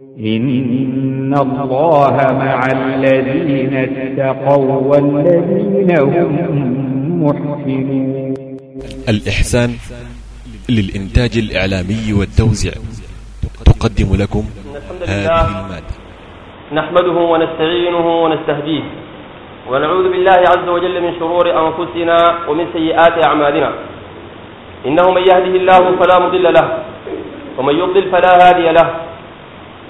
إن الله مع الذين اتقوا والذين هم محسنون الإحسان للإنتاج الإعلامي والتوزيع تقدم لكم هذه المادة. نحمده ونستعينه ونستهديه ونعوذ بالله عز وجل من شرور أنفسنا ومن سيئات أعمالنا. إنه من يهده الله فلا مضل له ومن يضلل فلا هادي له.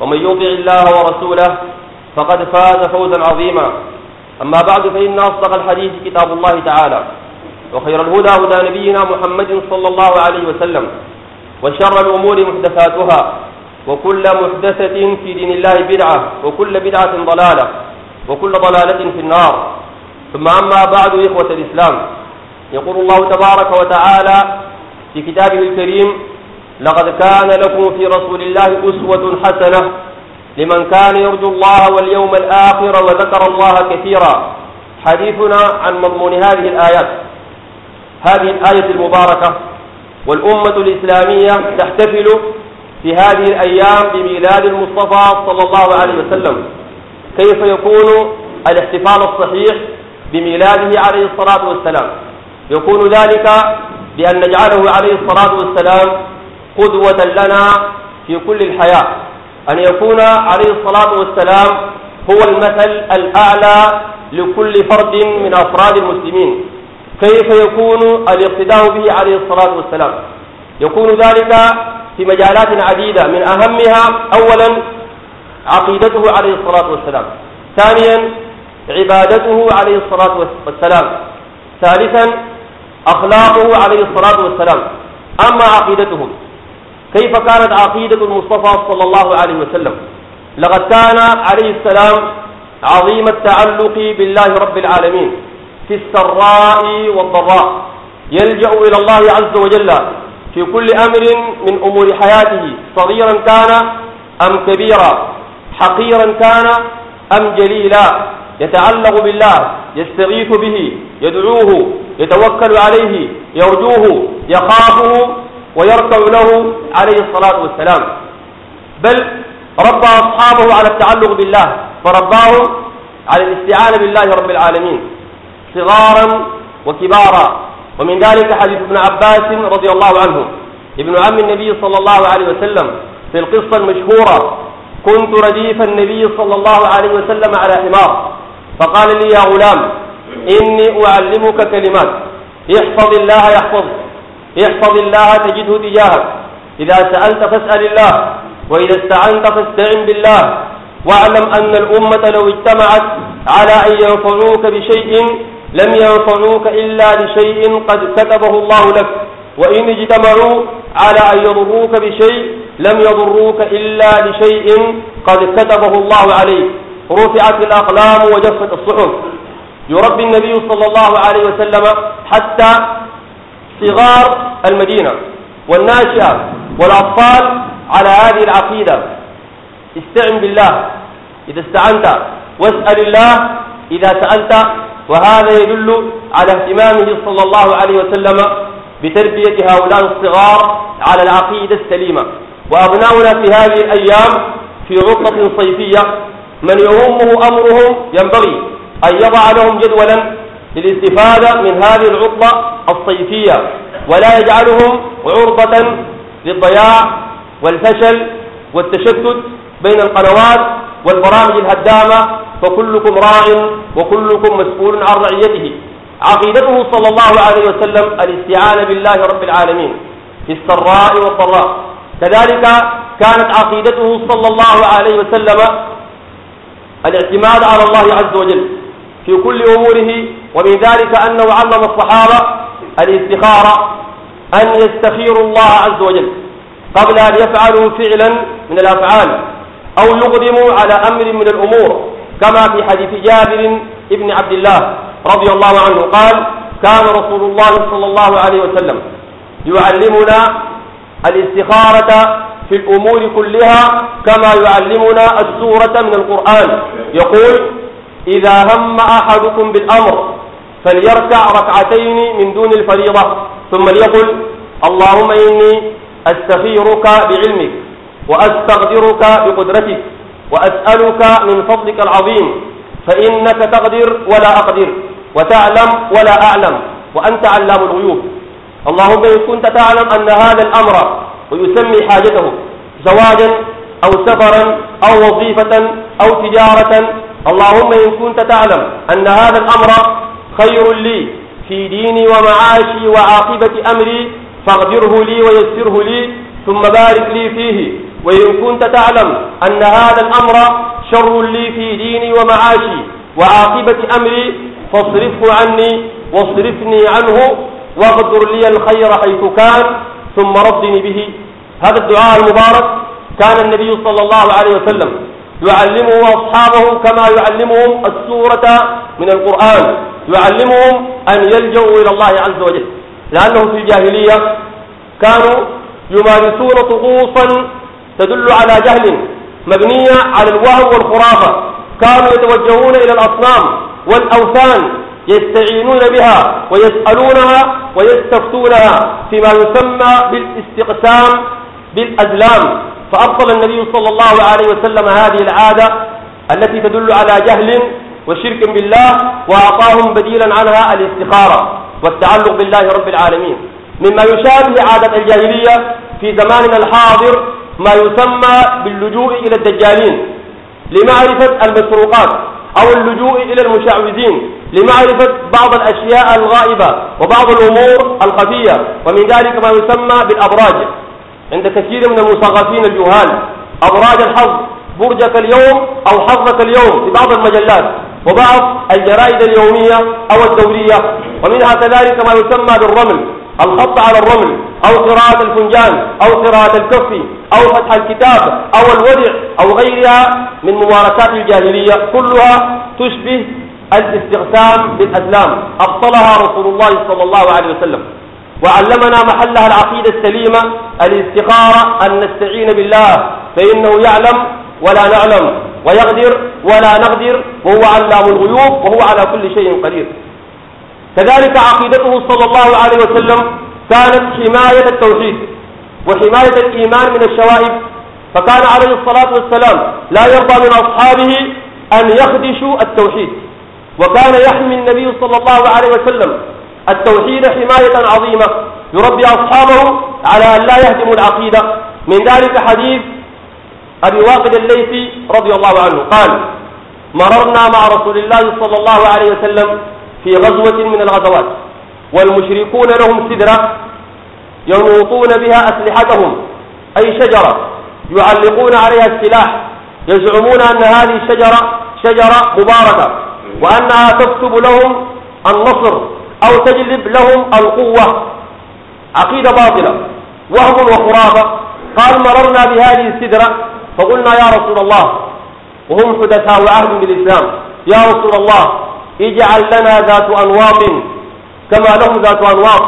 ومن يطع الله ورسوله فقد فاز فوزا عظيما. أما بعد فإن أصدق الحديث كتاب الله تعالى وخير الهدى هدى نبينا محمد صلى الله عليه وسلم وشر الأمور محدثاتها وكل محدثة في دين الله بدعة وكل بدعة ضلالة وكل ضلالة في النار. ثم أما بعد إخوة الإسلام يقول الله تبارك وتعالى في كتابه الكريم لقد كان لكم في رسول الله أسوة حسنة لمن كان يرجو الله واليوم الآخر وذكر الله كثيرا. حديثنا عن مضمون هذه الآيات. هذه الآية المباركة والأمة الإسلامية تحتفل في هذه الأيام بميلاد المصطفى صلى الله عليه وسلم. كيف يكون الاحتفال الصحيح بميلاده عليه الصلاة والسلام؟ يكون ذلك بأن نجعله عليه الصلاة والسلام قدوة لنا في كل الحياة. أن يكون عليه الصلاة والسلام هو المثل الأعلى لكل فرد من أفراد المسلمين. كيف يكون الاقتداء به عليه الصلاة والسلام؟ يكون ذلك في مجالات عديدة من أهمها أولا عقيدته عليه الصلاة والسلام. ثانيا عبادته عليه الصلاة والسلام. ثالثا أخلاقه عليه الصلاة والسلام. أما عقيدته كيف كانت عقيدة المصطفى صلى الله عليه وسلم؟ لقد كان عليه السلام عظيم التعلق بالله رب العالمين في السراء والضراء يلجأ إلى الله عز وجل في كل أمر من أمور حياته صغيرا كان أم كبيرا حقيرا كان أم جليلا يتعلق بالله يستغيث به يدعوه يتوكل عليه يرجوه يخافه ويركع له عليه الصلاة والسلام. بل ربى أصحابه على التعلق بالله فرباهم على الاستعانة بالله رب العالمين صغارا وكبارا. ومن ذلك حديث ابن عباس رضي الله عنه. ابن عم النبي صلى الله عليه وسلم في القصة المشهورة كنت رديف النبي صلى الله عليه وسلم على حمار. فقال لي يا غلام إني أعلمك كلمات. احفظ الله يحفظك. احفظ الله تجده تجاهك. إذا سألت فاسأل الله وإذا استعنت فاستعن بالله. واعلم أن الأمة لو اجتمعت على أن ينفعوك بشيء لم ينفعوك إلا بشيء قد كتبه الله لك. وإن اجتمعوا على أن يضروك بشيء لم يضروك إلا بشيء قد كتبه الله عليك. رفعت الأقلام وجفت الصحف. يربي النبي صلى الله عليه وسلم حتى صغار المدينة. والناشئة والأطفال على هذه العقيدة. استعن بالله. إذا استعنت واسأل الله إذا سألت. وهذا يدل على اهتمامه صلى الله عليه وسلم بتربية هؤلاء الصغار على العقيدة السليمة. وأبناؤنا في هذه الأيام في عطلة صيفية من يهمه أمرهم ينبغي أن يضع لهم جدولا للاستفادة من هذه العطلة الصيفية ولا يجعلهم عرضة للضياع والفشل والتشتت بين القنوات والبرامج الهدامة فكلكم راع وكلكم مسؤول عن رعيته. عقيدته صلى الله عليه وسلم الاستعانة بالله رب العالمين في السراء والضراء. كذلك كانت عقيدته صلى الله عليه وسلم الاعتماد على الله عز وجل في كل أموره ومن ذلك أنه علم الصحابة الاستخارة أن يستخيروا الله عز وجل قبل أن يفعلوا فعلا من الأفعال أو يقدم على أمر من الأمور كما في حديث جابر بن عبد الله رضي الله عنه قال كان رسول الله صلى الله عليه وسلم يعلمنا الاستخارة في الأمور كلها كما يعلمنا السورة من القرآن. يقول إذا هم أحدكم بالأمر فليركع ركعتين من دون الفريضة ثم ليقل اللهم إني أستخيرك بعلمك وأستغفرك بقدرتك وأسألك من فضلك العظيم فإنك تقدر ولا أقدر وتعلم ولا أعلم وأنت علام الغيوب. اللهم إن كنت تعلم أن هذا الأمر ويسمي حاجته زواجا أو سفرا أو وظيفة أو تجارة اللهم إن كنت تعلم أن هذا الأمر خير لي في ديني ومعاشي وعاقبة أمري فاغفره لي ويسره لي ثم بارك لي فيه. وإن كنت تعلم أن هذا الأمر شر لي في ديني ومعاشي وعاقبة أمري فاصرفه عني واصرفني عنه واغدر لي الخير حيث كان ثم ردني به. هذا الدعاء المبارك كان النبي صلى الله عليه وسلم يعلمه أصحابه كما يعلمهم السورة من القرآن. يعلمهم أن يلجأوا إلى الله عز وجل. لأنهم في الجاهلية كانوا يمارسون طقوسا تدل على جهل مبنية على الوهم والخرافة. كانوا يتوجهون إلى الأصنام والأوثان يستعينون بها ويسألونها ويستفتونها فيما يسمى بالاستقسام بالأزلام. فأبطل النبي صلى الله عليه وسلم هذه العادة التي تدل على جهل وشرك بالله وأعطاهم بديلا عنها الاستخارة والتعلق بالله رب العالمين. مما يشابه عادة الجاهلية في زماننا الحاضر ما يسمى باللجوء إلى الدجالين لمعرفة المسروقات أو اللجوء إلى المشعوذين لمعرفة بعض الأشياء الغائبة وبعض الأمور الخفية ومن ذلك ما يسمى بالأبراج. عند كثير من المثقفين الجهال. أبراج الحظ برجك اليوم أو حظك اليوم في بعض المجلات. وبعض الجرائد اليومية أو الدورية. ومنها كذلك ما يسمى بالرمل. الخط على الرمل أو قراءة الفنجان أو قراءة الكف أو فتح الكتاب أو الودع أو غيرها من ممارسات الجاهلية. كلها تشبه الاستغسام بالأسلام. أبطلها رسول الله صلى الله عليه وسلم. وعلمنا محلها العقيدة السليمة الاستخارة أن نستعين بالله فإنه يعلم ولا نعلم ويقدر ولا نقدر وهو علام الغيوب وهو على كل شيء قدير. كذلك عقيدته صلى الله عليه وسلم كانت حماية التوحيد وحماية الإيمان من الشوائب. فكان عليه الصلاة والسلام لا يرضى من أصحابه أن يخدشوا التوحيد. وكان يحمي النبي صلى الله عليه وسلم التوحيد حماية عظيمة. يربي أصحابه على أن لا يهدموا العقيدة. من ذلك حديث أبي واقد الليثي رضي الله عنه. قال مررنا مع رسول الله صلى الله عليه وسلم في غزوة من الغزوات والمشركون لهم سدرة ينوطون بها أسلحتهم أي شجرة يعلقون عليها السلاح يزعمون أن هذه الشجرة شجرة مباركة وأنها تكتب لهم النصر. أو تجلب لهم القوة. عقيدة باطلة. وهم وخرافة. قال مررنا بهذه السدرة. فقلنا يا رسول الله. وهم حدثاء عهد بالإسلام. يا رسول الله اجعل لنا ذات أنواط كما لهم ذات أنواط.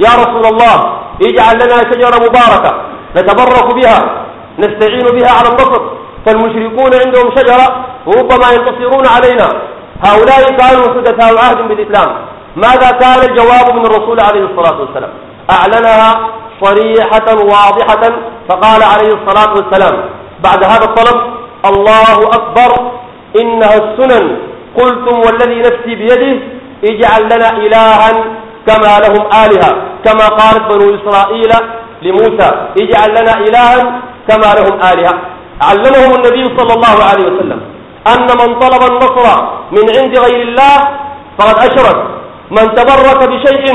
يا رسول الله اجعل لنا شجرة مباركة نتبرك بها نستعين بها على النصر. فالمشركون عندهم شجرة وربما ينتصرون علينا. هؤلاء كانوا حدثاء عهد بالإسلام. ماذا كان الجواب من الرسول عليه الصلاة والسلام؟ أعلنها صريحة واضحة فقال عليه الصلاة والسلام بعد هذا الطلب الله أكبر إنها السنن. قلتم والذي نفسي بيده اجعل لنا إلها كما لهم آلهة كما قالت بنو إسرائيل لموسى اجعل لنا إلها كما لهم آلهة. علمهم النبي صلى الله عليه وسلم أن من طلب النصر من عند غير الله فقد أشرك. من تبرك بشيء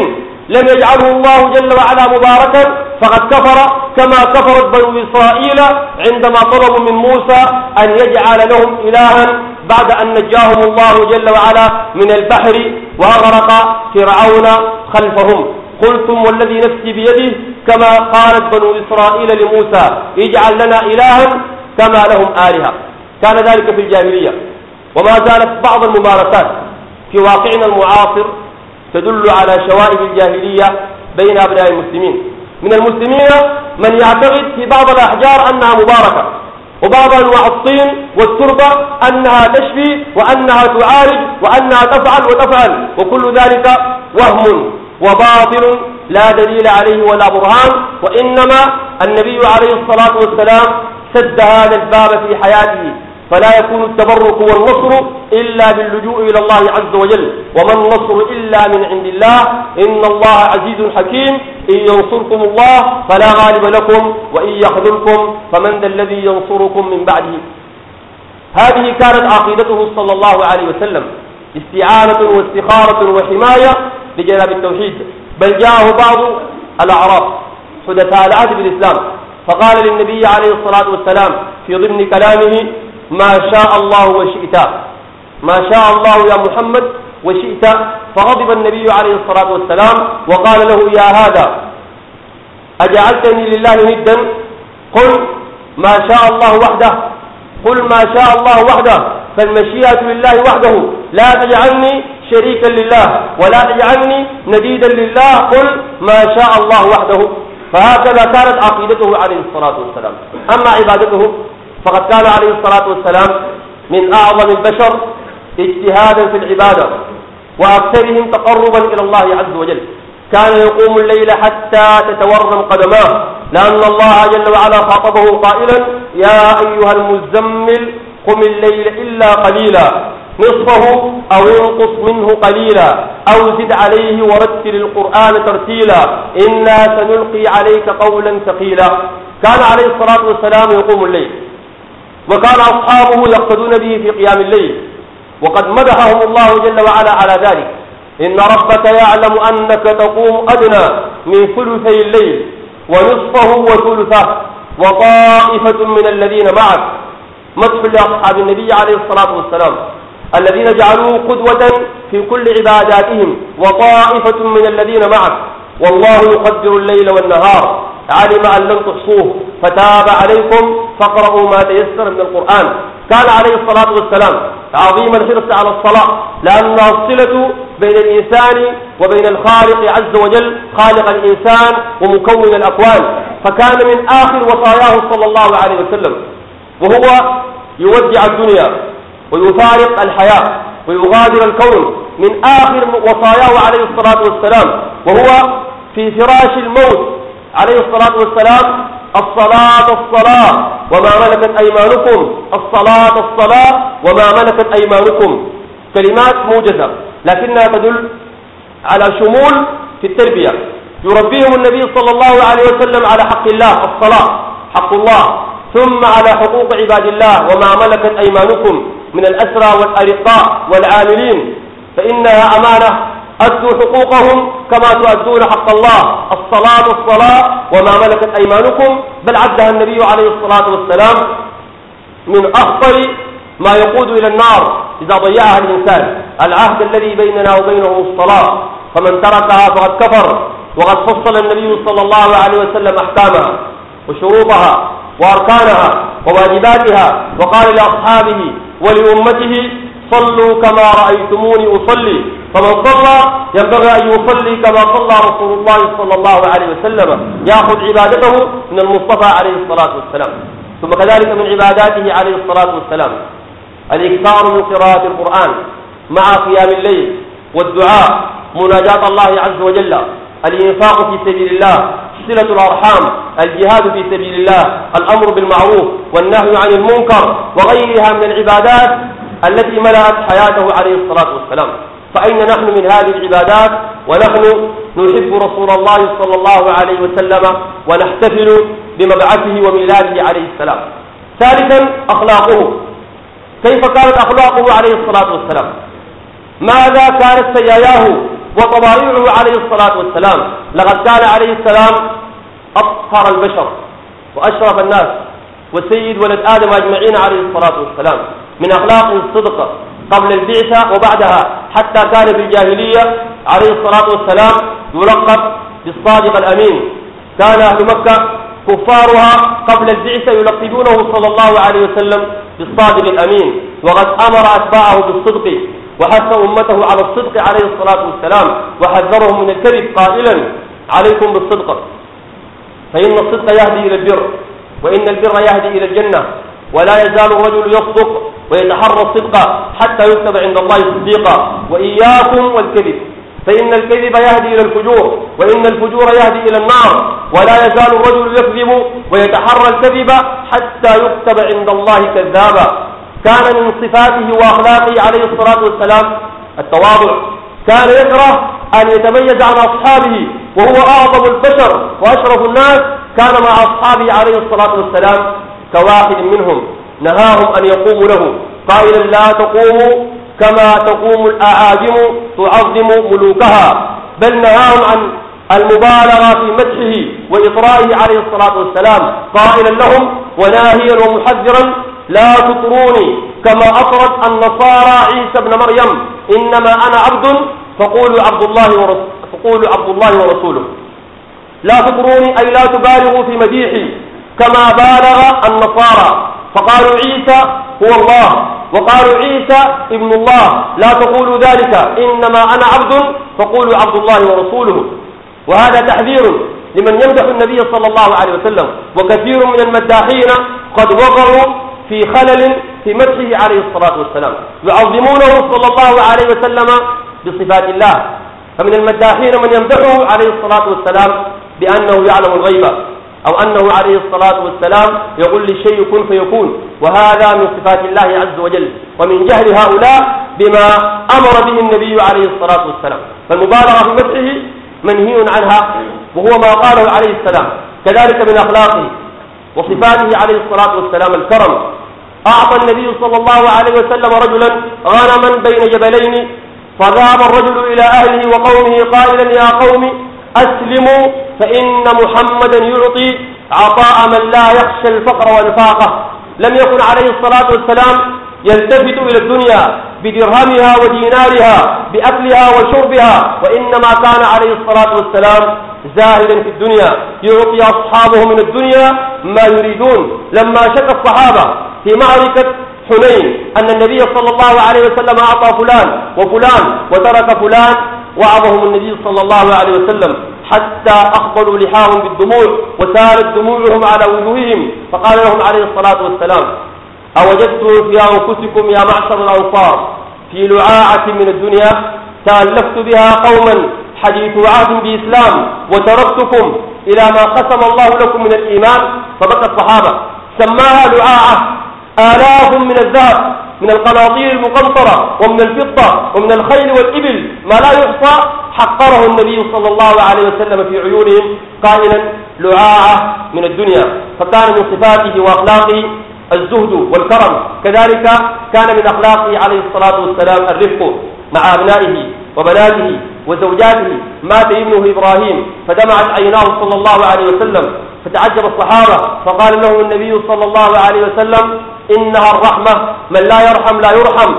لم يجعله الله جل وعلا مباركا فقد كفر كما كفرت بنو إسرائيل عندما طلبوا من موسى أن يجعل لهم إلها بعد أن نجاهم الله جل وعلا من البحر وأغرق فرعون خلفهم. قلتم والذي نفسي بيده كما قالت بنو إسرائيل لموسى اجعل لنا إلها كما لهم آلهة. كان ذلك في الجاهلية. وما زالت بعض الممارسات في واقعنا المعاصر تدل على شوائب الجاهلية بين أبناء المسلمين. من المسلمين من يعتقد في بعض الأحجار أنها مباركة وبعض أنواع الطين والتربة أنها تشفي وأنها تعالج وأنها تفعل وتفعل وكل ذلك وهم وباطل لا دليل عليه ولا برهان وإنما النبي عليه الصلاة والسلام سد هذا الباب في حياته. فلا يكون التبرك والنصر إلا باللجوء إلى الله عز وجل. وما النصر إلا من عند الله. إن الله عزيز حكيم. إن ينصركم الله فلا غالب لكم وإن يخذلكم فمن ذا الذي ينصركم من بعده. هذه كانت عقيدته صلى الله عليه وسلم. استعانة واستخارة وحماية لجناب التوحيد. بل جاءه بعض الأعراب حدثاء العهد بالإسلام. فقال للنبي عليه الصلاة والسلام في ضمن كلامه ما شاء الله وشئت. ما شاء الله يا محمد وشئت. فغضب النبي عليه الصلاة والسلام وقال له يا هذا أجعلتني لله ندا؟ قل ما شاء الله وحده. قل ما شاء الله وحده. فالمشيئة لله وحده لا تجعلني شريكا لله ولا تجعلني نديدا لله. قل ما شاء الله وحده. فهكذا كانت عقيدته عليه الصلاة والسلام. أما عبادته فقد كان عليه الصلاة والسلام من أعظم البشر اجتهادا في العبادة وأكثرهم تقربا إلى الله عز وجل. كان يقوم الليل حتى تتورم قدماه لأن الله جل وعلا خاطبه قائلا يا أيها المزمل قم الليل إلا قليلا نصفه أو ينقص منه قليلا أو زد عليه ورتل القرآن ترتيلا إنا سنلقي عليك قولا ثقيلا. كان عليه الصلاة والسلام يقوم الليل. وكان أصحابه يقتدون به في قيام الليل. وقد مدحهم الله جل وعلا على ذلك. إن ربك يعلم أنك تقوم أدنى من ثلثي الليل ونصفه وثلثه وطائفة من الذين معك. مدح لأصحاب النبي عليه الصلاة والسلام الذين جعلوه قدوة في كل عباداتهم وطائفة من الذين معك. والله يقدر الليل والنهار. علم أن لم تحصوه فتاب عليكم فاقرأوا ما تيسر من القرآن. كان عليه الصلاة والسلام عظيم الحرص على الصلاة لأنها الصلة بين الإنسان وبين الخالق عز وجل خالق الإنسان ومكون الأكوان. فكان من آخر وصاياه صلى الله عليه وسلم وهو يودع الدنيا ويفارق الحياة ويغادر الكون. من آخر وصاياه عليه الصلاة والسلام وهو في فراش الموت عليه الصلاة والسلام الصلاة الصلاة. وما ملكت أيمانكم؟ الصلاة الصلاة. وما ملكت أيمانكم؟ كلمات موجزة لكنها تدل على شمول في التربية. يربيهم النبي صلى الله عليه وسلم على حق الله الصلاة حق الله. ثم على حقوق عباد الله. وما ملكت أيمانكم؟ من الأسرى والأرقاء والعاملين. فإنها أمانة أدوا حقوقهم كما تؤدون حق الله. الصلاة الصلاة وما ملكت أيمانكم بل عدها النبي عليه الصلاة والسلام من أخطر ما يقود إلى النار إذا ضيعها الإنسان. العهد الذي بيننا وبينه الصلاة. فمن تركها فقد كفر وقد فصل النبي صلى الله عليه وسلم أحكامها وشروطها وأركانها وواجباتها وقال لأصحابه ولأمته صلوا كما رأيتموني أصلي. فمن صلى ينبغي أن يصلي كما صلى رسول الله صلى الله عليه وسلم. يأخذ عبادته من المصطفى عليه الصلاة والسلام. ثم كذلك من عباداته عليه الصلاة والسلام. الإكثار من قراءة القرآن مع قيام الليل والدعاء مناجاة الله عز وجل. الإنفاق في سبيل الله صلة الأرحام الجهاد في سبيل الله الأمر بالمعروف والنهي عن المنكر وغيرها من العبادات التي ملأت حياته عليه الصلاة والسلام. فأين نحن من هذه العبادات؟ ونحن نحب رسول الله صلى الله عليه وسلم ونحتفل بمبعثه وميلاده عليه السلام. ثالثا أخلاقه. كيف كانت أخلاقه عليه الصلاة والسلام؟ ماذا كانت سجاياه وطبائعه عليه الصلاة والسلام؟ لقد كان عليه السلام أطهر البشر وأشرف الناس وسيد ولد آدم أجمعين عليه الصلاة والسلام. من أخلاق الصدق قبل البعثة وبعدها. حتى كان في الجاهلية عليه الصلاة والسلام يلقب بالصادق الأمين. كان أهل مكة كفارها قبل البعثة يلقبونه صلى الله عليه وسلم بالصادق الأمين. وقد أمر أتباعه بالصدق وحث أمته على الصدق عليه الصلاة والسلام. وحذرهم من الكذب قائلا عليكم بالصدق. فإن الصدق يهدي إلى البر وإن البر يهدي إلى الجنة. ولا يزال الرجل يصدق ويتحرى الصدق حتى يكتب عند الله صديقا وإياكم والكذب. فإن الكذب يهدي إلى الفجور وإن الفجور يهدي إلى النار. ولا يزال الرجل يكذب ويتحرى الكذب حتى يكتب عند الله كذابا. كان من صفاته وأخلاقه عليه الصلاة والسلام التواضع. كان يكره أن يتميز عن أصحابه وهو أعظم البشر وأشرف الناس. كان مع أصحابه عليه الصلاة والسلام كواحد منهم. نهاهم أن يقوموا له. قائلا لا تقوموا كما تقوم الأعاجم تعظم ملوكها. بل نهاهم عن المبالغة في مدحه وإطرائه عليه الصلاة والسلام. قائلا لهم وناهيا ومحذرا لا تطروني كما أطرت النصارى عيسى ابن مريم. إنما أنا عبد فقولوا عبد الله ورسوله فقولوا عبد الله ورسوله. لا تطروني أي لا تبالغوا في مديحي. كما بالغ النصارى. فقالوا عيسى هو الله. وقالوا عيسى ابن الله. لا تقولوا ذلك. إنما أنا عبد. فقولوا عبد الله ورسوله. وهذا تحذير لمن يمدح النبي صلى الله عليه وسلم. وكثير من المداحين قد وقعوا في خلل في مدحه عليه الصلاة والسلام. يعظمونه صلى الله عليه وسلم بصفات الله. فمن المداحين من يمدحه عليه الصلاة والسلام بأنه يعلم الغيب. أو أنه عليه الصلاة والسلام يقول للشيء كن فيكون. وهذا من صفات الله عز وجل. ومن جهل هؤلاء بما أمر به النبي عليه الصلاة والسلام. فالمبالغة في مدحه منهي عنها وهو ما قاله عليه السلام. كذلك من أخلاقه وصفاته عليه الصلاة والسلام الكرم. أعطى النبي صلى الله عليه وسلم رجلا غنما بين جبلين فذهب الرجل إلى أهله وقومه قائلا يا قوم أسلموا فإن محمدا يعطي عطاء من لا يخشى الفقر والفاقة. لم يكن عليه الصلاة والسلام يلتفت إلى الدنيا بدرهمها ودينارها بأكلها وشربها وإنما كان عليه الصلاة والسلام زاهدا في الدنيا. يعطي أصحابه من الدنيا ما يريدون. لما شك الصحابة في معركة حنين أن النبي صلى الله عليه وسلم أعطى فلان وفلان وترك فلان وعظهم النبي صلى الله عليه وسلم حتى أقبلوا لحاهم بالدموع وسالت دموعهم على وجوههم فقال لهم عليه الصلاة والسلام أوجدتم في أنفسكم يا معشر الأنصار في لعاعة من الدنيا تألفت بها قوما حديث عهد بإسلام وتركتكم إلى ما قسم الله لكم من الإيمان فبكى الصحابة سماها لعاعة آلاف من الذهب من القناطير المقنطرة ومن الفضة ومن الخيل والإبل ما لا يحصى حقره النبي صلى الله عليه وسلم في عيونهم قائلا لعاعة من الدنيا. فكان من صفاته وأخلاقه الزهد والكرم. كذلك كان من أخلاقه عليه الصلاة والسلام الرفق مع أبنائه وبناته وزوجاته. مات ابنه إبراهيم فدمعت عيناه صلى الله عليه وسلم. فتعجب الصحابة فقال لهم النبي صلى الله عليه وسلم إنها الرحمة من لا يرحم لا يرحم.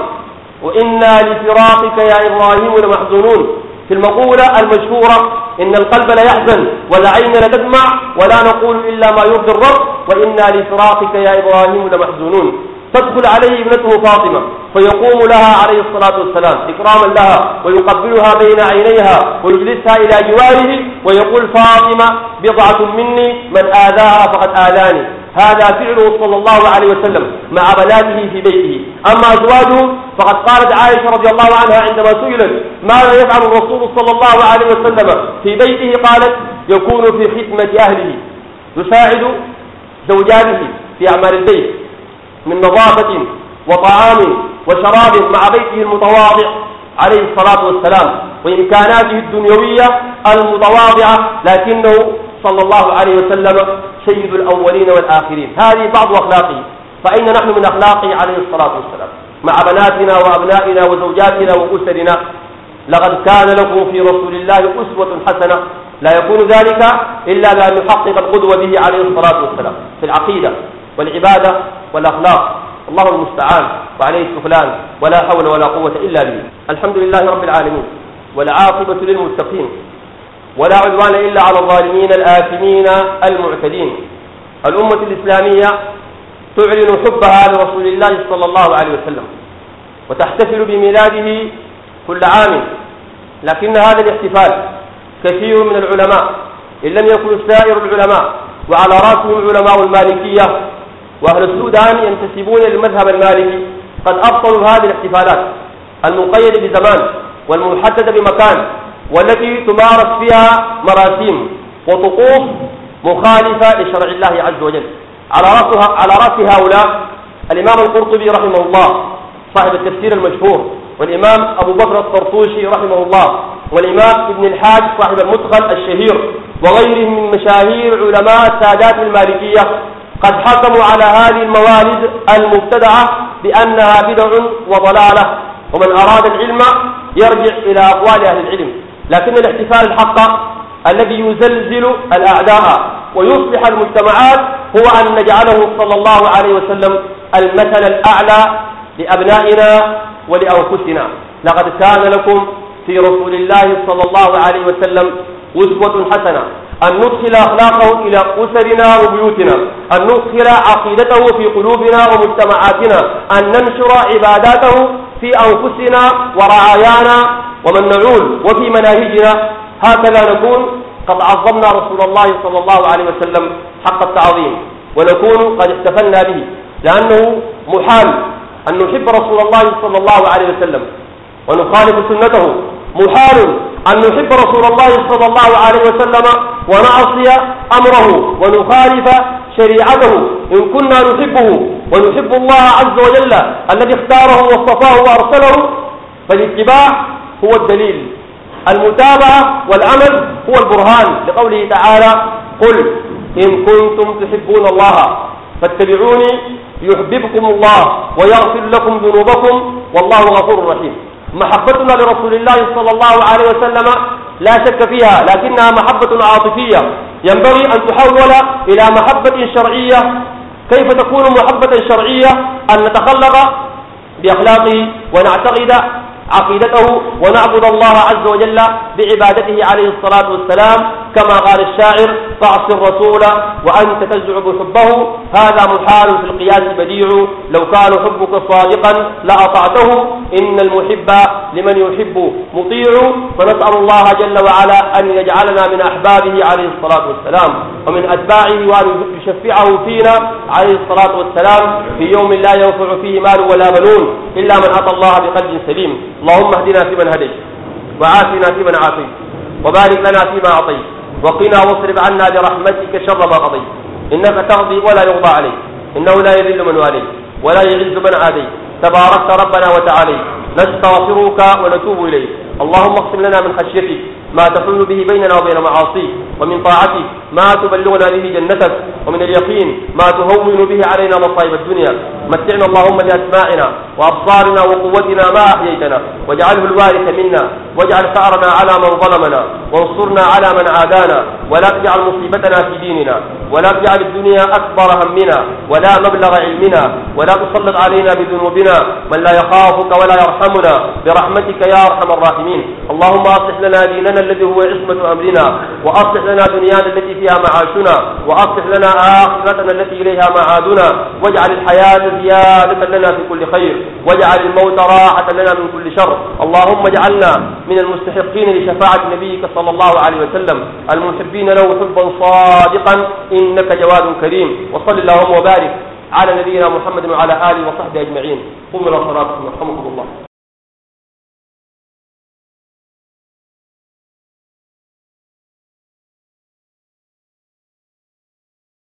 وإنا لفراقك يا إبراهيم لمحزونون. في المقولة المشهورة إن القلب لا يحزن والعين لا تدمع ولا نقول إلا ما يرضي الرب. وإنا لفراقك يا إبراهيم لمحزونون. تدخل عليه ابنته فاطمة فيقوم لها عليه الصلاة والسلام إكراما لها ويقبلها بين عينيها ويجلسها إلى جواره ويقول فاطمة بضعة مني من آذاها فقد آذاني. هذا فعله صلى الله عليه وسلم مع بناته في بيته. أما أزواجه فقد قالت عائشة رضي الله عنها عندما سئلت ماذا يفعل الرسول صلى الله عليه وسلم في بيته؟ قالت يكون في خدمة أهله. يساعد زوجاته في أعمال البيت من نظافة وطعام وشراب مع بيته المتواضع عليه الصلاة والسلام وإمكاناته الدنيوية المتواضعة لكنه صلى الله عليه وسلم سيد الأولين والآخرين. هذه بعض أخلاقه فأين نحن من أخلاقه عليه الصلاة والسلام. مع بناتنا وأبنائنا وزوجاتنا وأسرنا. لقد كان لكم في رسول الله أسوة حسنة. لا يكون ذلك إلا بأن يحقق القدوة به عليه الصلاة والسلام. في العقيدة والعبادة والأخلاق. الله المستعان. وعليه السفلان. ولا حول ولا قوة إلا به الحمد لله رب العالمين. والعاقبة للمتقين. ولا عدوان إلا على الظالمين الآثمين المعتدين. الأمة الإسلامية تعلن حبها لرسول الله صلى الله عليه وسلم وتحتفل بميلاده كل عام. لكن هذا الاحتفال كثير من العلماء إن لم يكن سائر العلماء وعلى رأسهم علماء المالكية وأهل السودان ينتسبون للمذهب المالكي قد أبطلوا هذه الاحتفالات. المقيدة بزمان والمحددة بمكان والتي تمارس فيها مراسيم وطقوس مخالفة لشرع الله عز وجل. على رأسها على رأس هؤلاء الإمام القرطبي رحمه الله صاحب التفسير المشهور والإمام أبو بكر الطرطوشي رحمه الله والإمام ابن الحاج صاحب المدخل الشهير وغيرهم من مشاهير علماء السادات المالكية قد حكموا على هذه الموالد المبتدعة بأنها بدع وضلالة ومن أراد العلم يرجع إلى أقوال أهل العلم. لكن الاحتفال الحق الذي يزلزل الأعداء ويصلح المجتمعات هو أن نجعله صلى الله عليه وسلم المثل الأعلى لأبنائنا ولأنفسنا. لقد كان لكم في رسول الله صلى الله عليه وسلم أسوة حسنة. أن ندخل أخلاقه إلى أسرنا وبيوتنا. أن ندخل عقيدته في قلوبنا ومجتمعاتنا. أن ننشر عباداته في أنفسنا ورعايانا ومن نعول وفي مناهجنا هكذا نكون قد عظمنا رسول الله صلى الله عليه وسلم حق التعظيم ونكون قد احتفلنا به لأنه محال أن نحب رسول الله صلى الله عليه وسلم ونخالف سنته محال أن نحب رسول الله صلى الله عليه وسلم ونعصي أمره ونخالف شريعته إن كنا نحبه ونحب الله عز وجل الذي اختاره واصطفاه وأرسله فالاتباع هو الدليل. المتابعة والعمل هو البرهان. لقوله تعالى قل إن كنتم تحبون الله فاتبعوني يحببكم الله ويغفر لكم ذنوبكم والله غفور رحيم. محبتنا لرسول الله صلى الله عليه وسلم لا شك فيها لكنها محبة عاطفية. ينبغي أن تحول إلى محبة شرعية. كيف تكون محبة شرعية؟ أن نتخلق بأخلاقه ونعتقد عقيدته ونعبد الله عز وجل بعبادته عليه الصلاة والسلام كما قال الشاعر تعصي الرسول وأنت تزعب حبه هذا محال في القياس بديع. لو كان حبك صادقا لأطعته. إن المحب لمن يحب مطيع. فنسأل الله جل وعلا أن يجعلنا من أحبابه عليه الصلاة والسلام. ومن أتباعه وأن يشفعه فينا عليه الصلاة والسلام. في يوم لا ينفع فيه مال ولا بنون إلا من أتى الله بقلب سليم. اللهم اهدنا فيمن هديت وعافنا فيمن عافيت. وبارك لنا فيما أعطيت. وقنا واصرف عنا برحمتك شر ما قضيت. إنك تقضي ولا يقضى عليك. إنه لا يذل من واليت ولا يعز من عاديت. تباركت ربنا وتعالي نستغفرك ونتوب إليك. اللهم اقسم لنا من خشيتك ما تحل به بيننا وبين معاصيك ومن طاعتك ما تبلغنا به جنتك ومن اليقين ما تهون به علينا مصائب الدنيا. متعنا اللهم بأسماعنا وأبصارنا وقوتنا ما أحييتنا. واجعله الوارث منا واجعل ثأرنا على من ظلمنا وانصرنا على من عادانا ولا تجعل مصيبتنا في ديننا ولا تجعل الدنيا أكبر همنا ولا مبلغ علمنا ولا تسلط علينا بذنوبنا من لا يخافك ولا يرحمنا. برحمتك يا أرحم الراحمين اللهم أصلح لنا ديننا الذي هو عصمة أمرنا وأصلح لنا دنيانا التي فيها معاشنا وأصلح لنا آخرتنا التي إليها معادنا. واجعل الحياة زيادة لنا في كل خير واجعل الموت راحة لنا من كل شر. اللهم اجعلنا من المستحقين لشفاعة نبيك صلى الله عليه وسلم. المحبين له حبا صادقا إنك جواد كريم. وصل اللهم وبارك على نبينا محمد وعلى آله وصحبه أجمعين. قوموا إلى صلاتكم يرحمكم الله.